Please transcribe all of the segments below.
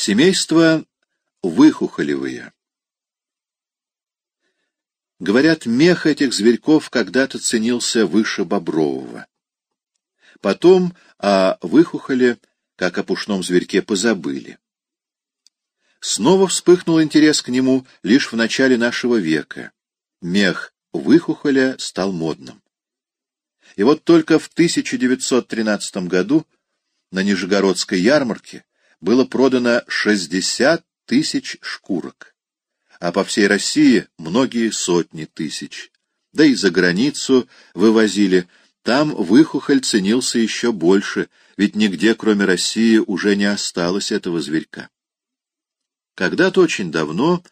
Семейство выхухолевые. Говорят, мех этих зверьков когда-то ценился выше бобрового. Потом о выхухоле, как о пушном зверьке, позабыли. Снова вспыхнул интерес к нему лишь в начале нашего века. Мех выхухоля стал модным. И вот только в 1913 году на Нижегородской ярмарке было продано 60 тысяч шкурок, а по всей России многие сотни тысяч. Да и за границу вывозили, там выхухоль ценился еще больше, ведь нигде, кроме России, уже не осталось этого зверька. Когда-то очень давно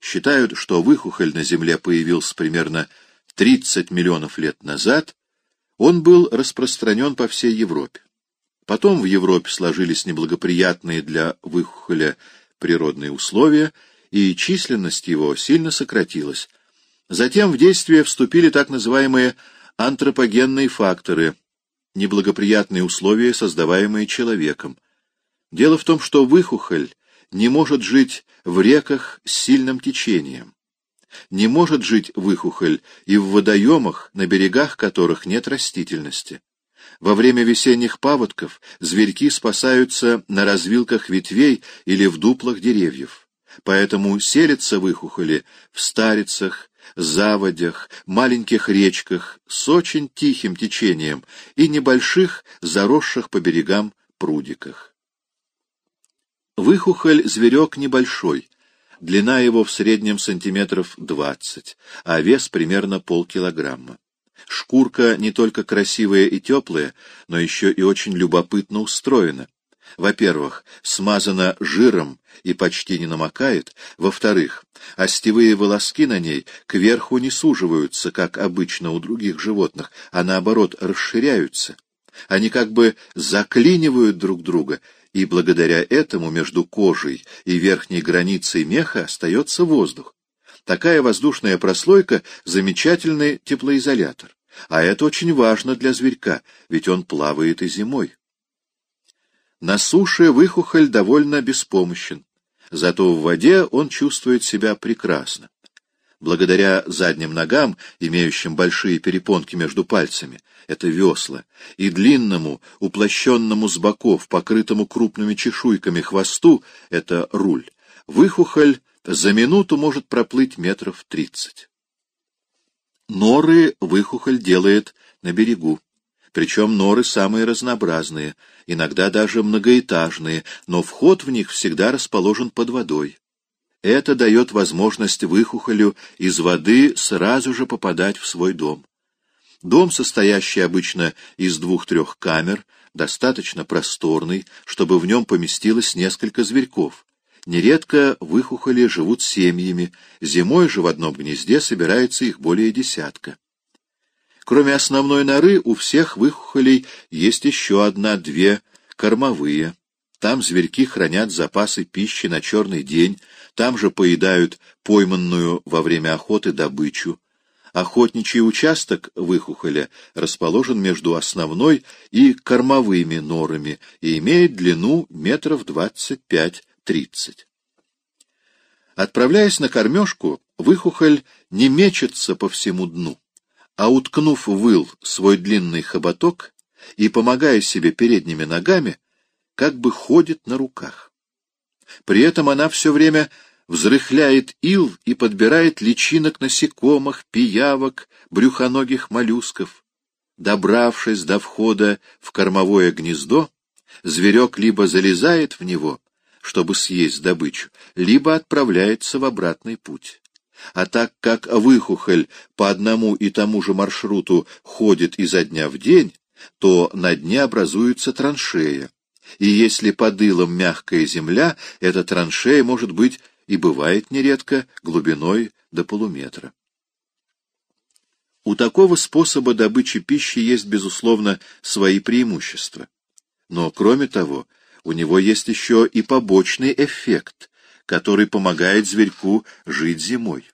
считают, что выхухоль на Земле появился примерно 30 миллионов лет назад, он был распространен по всей Европе. Потом в Европе сложились неблагоприятные для выхухоля природные условия, и численность его сильно сократилась. Затем в действие вступили так называемые антропогенные факторы, неблагоприятные условия, создаваемые человеком. Дело в том, что выхухоль не может жить в реках с сильным течением. Не может жить выхухоль и в водоемах, на берегах которых нет растительности. Во время весенних паводков зверьки спасаются на развилках ветвей или в дуплах деревьев. Поэтому селятся выхухоли в старицах, заводях, маленьких речках с очень тихим течением и небольших, заросших по берегам прудиках. Выхухоль — зверек небольшой, длина его в среднем сантиметров двадцать, а вес примерно полкилограмма. Шкурка не только красивая и теплая, но еще и очень любопытно устроена. Во-первых, смазана жиром и почти не намокает. Во-вторых, остевые волоски на ней кверху не суживаются, как обычно у других животных, а наоборот расширяются. Они как бы заклинивают друг друга, и благодаря этому между кожей и верхней границей меха остается воздух. Такая воздушная прослойка — замечательный теплоизолятор. А это очень важно для зверька, ведь он плавает и зимой. На суше выхухоль довольно беспомощен, зато в воде он чувствует себя прекрасно. Благодаря задним ногам, имеющим большие перепонки между пальцами, это весла, и длинному, уплощенному с боков, покрытому крупными чешуйками хвосту, это руль, выхухоль за минуту может проплыть метров тридцать. Норы выхухоль делает на берегу. Причем норы самые разнообразные, иногда даже многоэтажные, но вход в них всегда расположен под водой. Это дает возможность выхухолю из воды сразу же попадать в свой дом. Дом, состоящий обычно из двух-трех камер, достаточно просторный, чтобы в нем поместилось несколько зверьков. Нередко выхухоли живут семьями, зимой же в одном гнезде собирается их более десятка. Кроме основной норы, у всех выхухолей есть еще одна-две кормовые. Там зверьки хранят запасы пищи на черный день, там же поедают пойманную во время охоты добычу. Охотничий участок выхухоля расположен между основной и кормовыми норами и имеет длину метров двадцать пять тридцать. Отправляясь на кормежку, выхухоль не мечется по всему дну, а, уткнув выл свой длинный хоботок и, помогая себе передними ногами, как бы ходит на руках. При этом она все время взрыхляет ил и подбирает личинок насекомых, пиявок, брюхоногих моллюсков. Добравшись до входа в кормовое гнездо, зверек либо залезает в него, чтобы съесть добычу, либо отправляется в обратный путь. А так как выхухоль по одному и тому же маршруту ходит изо дня в день, то на дне образуется траншея. И если под илом мягкая земля, эта траншея может быть и бывает нередко глубиной до полуметра. У такого способа добычи пищи есть, безусловно, свои преимущества. Но, кроме того, у него есть еще и побочный эффект, который помогает зверьку жить зимой.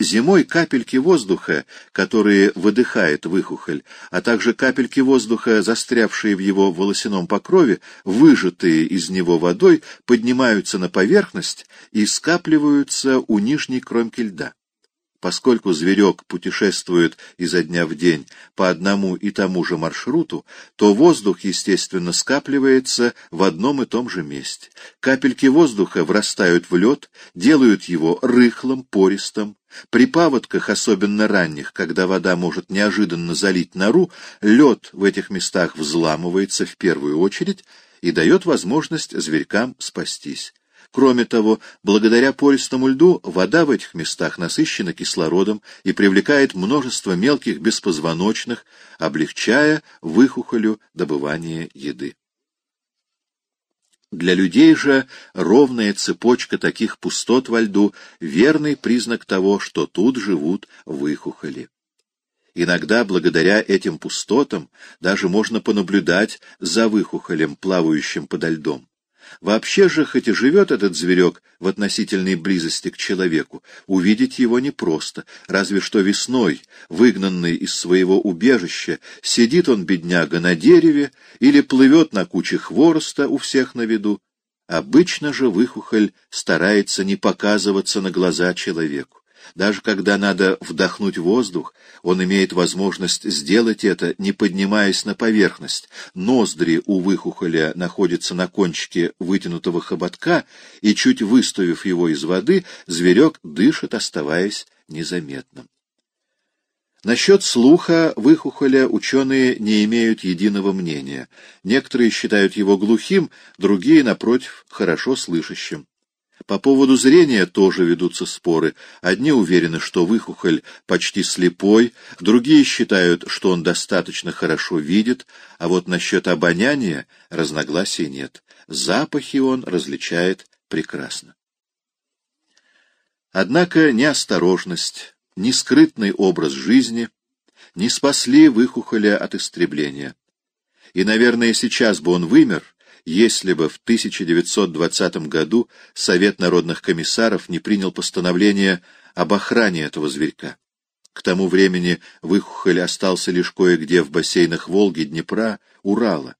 Зимой капельки воздуха, которые выдыхает выхухоль, а также капельки воздуха, застрявшие в его волосяном покрове, выжатые из него водой, поднимаются на поверхность и скапливаются у нижней кромки льда. Поскольку зверек путешествует изо дня в день по одному и тому же маршруту, то воздух, естественно, скапливается в одном и том же месте. Капельки воздуха врастают в лед, делают его рыхлым, пористым. При паводках, особенно ранних, когда вода может неожиданно залить нору, лед в этих местах взламывается в первую очередь и дает возможность зверькам спастись. Кроме того, благодаря пористому льду вода в этих местах насыщена кислородом и привлекает множество мелких беспозвоночных, облегчая выхухолю добывание еды. Для людей же ровная цепочка таких пустот во льду — верный признак того, что тут живут выхухоли. Иногда, благодаря этим пустотам, даже можно понаблюдать за выхухолем, плавающим подо льдом. Вообще же, хоть и живет этот зверек в относительной близости к человеку, увидеть его непросто, разве что весной, выгнанный из своего убежища, сидит он, бедняга, на дереве или плывет на куче хвороста у всех на виду. Обычно же выхухоль старается не показываться на глаза человеку. Даже когда надо вдохнуть воздух, он имеет возможность сделать это, не поднимаясь на поверхность. Ноздри у выхухоля находятся на кончике вытянутого хоботка, и, чуть выставив его из воды, зверек дышит, оставаясь незаметным. Насчет слуха выхухоля ученые не имеют единого мнения. Некоторые считают его глухим, другие, напротив, хорошо слышащим. По поводу зрения тоже ведутся споры. Одни уверены, что выхухоль почти слепой, другие считают, что он достаточно хорошо видит, а вот насчет обоняния разногласий нет. Запахи он различает прекрасно. Однако ни осторожность, ни скрытный образ жизни не спасли выхухоля от истребления. И, наверное, сейчас бы он вымер, если бы в 1920 году Совет народных комиссаров не принял постановление об охране этого зверька. К тому времени выхухоль остался лишь кое-где в бассейнах Волги, Днепра, Урала.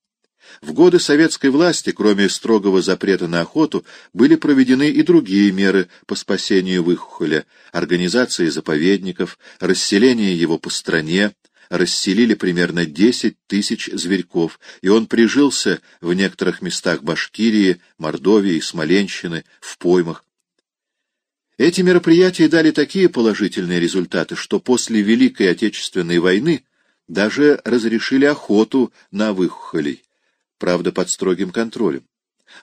В годы советской власти, кроме строгого запрета на охоту, были проведены и другие меры по спасению выхухоля, организации заповедников, расселение его по стране, расселили примерно 10 тысяч зверьков, и он прижился в некоторых местах Башкирии, Мордовии, Смоленщины, в поймах. Эти мероприятия дали такие положительные результаты, что после Великой Отечественной войны даже разрешили охоту на выхухолей, правда, под строгим контролем.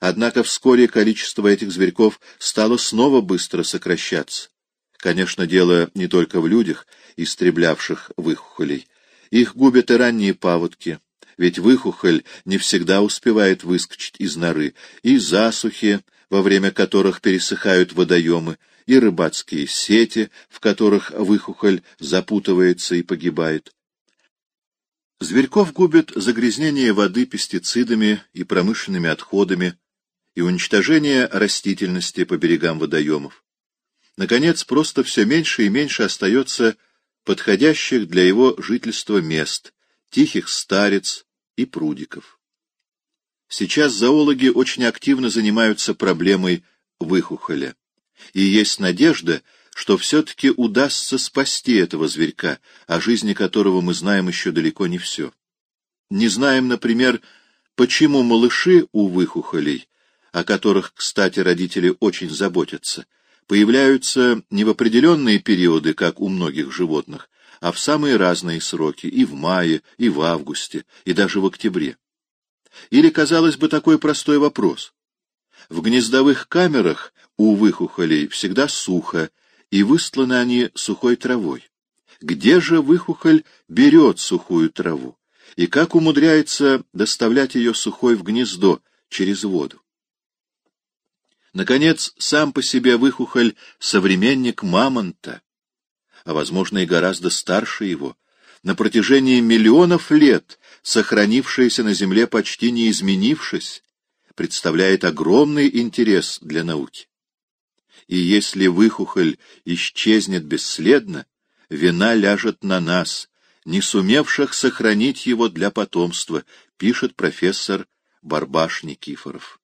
Однако вскоре количество этих зверьков стало снова быстро сокращаться. Конечно, дело не только в людях, истреблявших выхухолей. Их губят и ранние паводки, ведь выхухоль не всегда успевает выскочить из норы, и засухи, во время которых пересыхают водоемы, и рыбацкие сети, в которых выхухоль запутывается и погибает. Зверьков губят загрязнение воды пестицидами и промышленными отходами и уничтожение растительности по берегам водоемов. Наконец, просто все меньше и меньше остается подходящих для его жительства мест, тихих старец и прудиков. Сейчас зоологи очень активно занимаются проблемой выхухоля, и есть надежда, что все-таки удастся спасти этого зверька, о жизни которого мы знаем еще далеко не все. Не знаем, например, почему малыши у выхухолей, о которых, кстати, родители очень заботятся, появляются не в определенные периоды, как у многих животных, а в самые разные сроки, и в мае, и в августе, и даже в октябре. Или, казалось бы, такой простой вопрос. В гнездовых камерах у выхухолей всегда сухо, и выстланы они сухой травой. Где же выхухоль берет сухую траву? И как умудряется доставлять ее сухой в гнездо через воду? Наконец, сам по себе выхухоль — современник мамонта, а, возможно, и гораздо старше его, на протяжении миллионов лет сохранившаяся на Земле почти не изменившись, представляет огромный интерес для науки. И если выхухоль исчезнет бесследно, вина ляжет на нас, не сумевших сохранить его для потомства, пишет профессор Барбаш Никифоров.